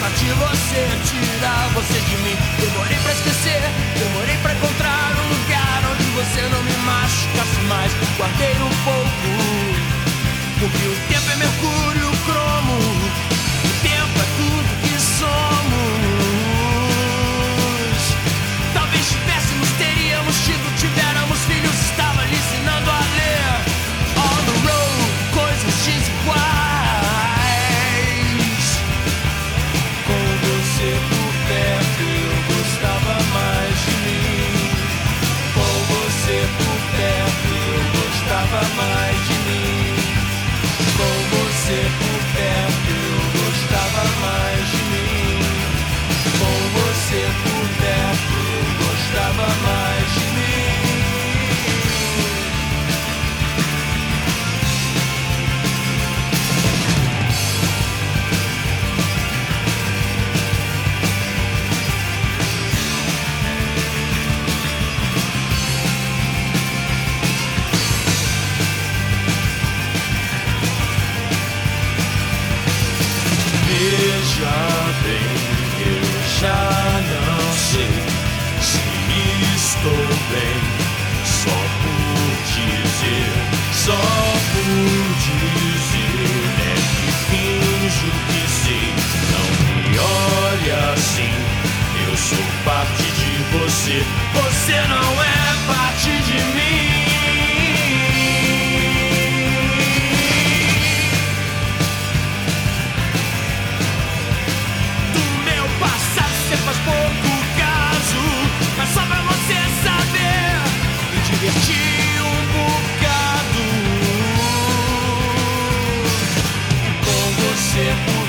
Partir você, tirar você de mim. Demorei pra esquecer, demorei pra encontrar um lugar onde você não me machucasse mais. Guardei um pouco, Veja bem, eu já não sei se estou bem. Só por dizer, só por dizer é que finjo que sei. Não me olhe assim, eu sou parte de você. Você não é live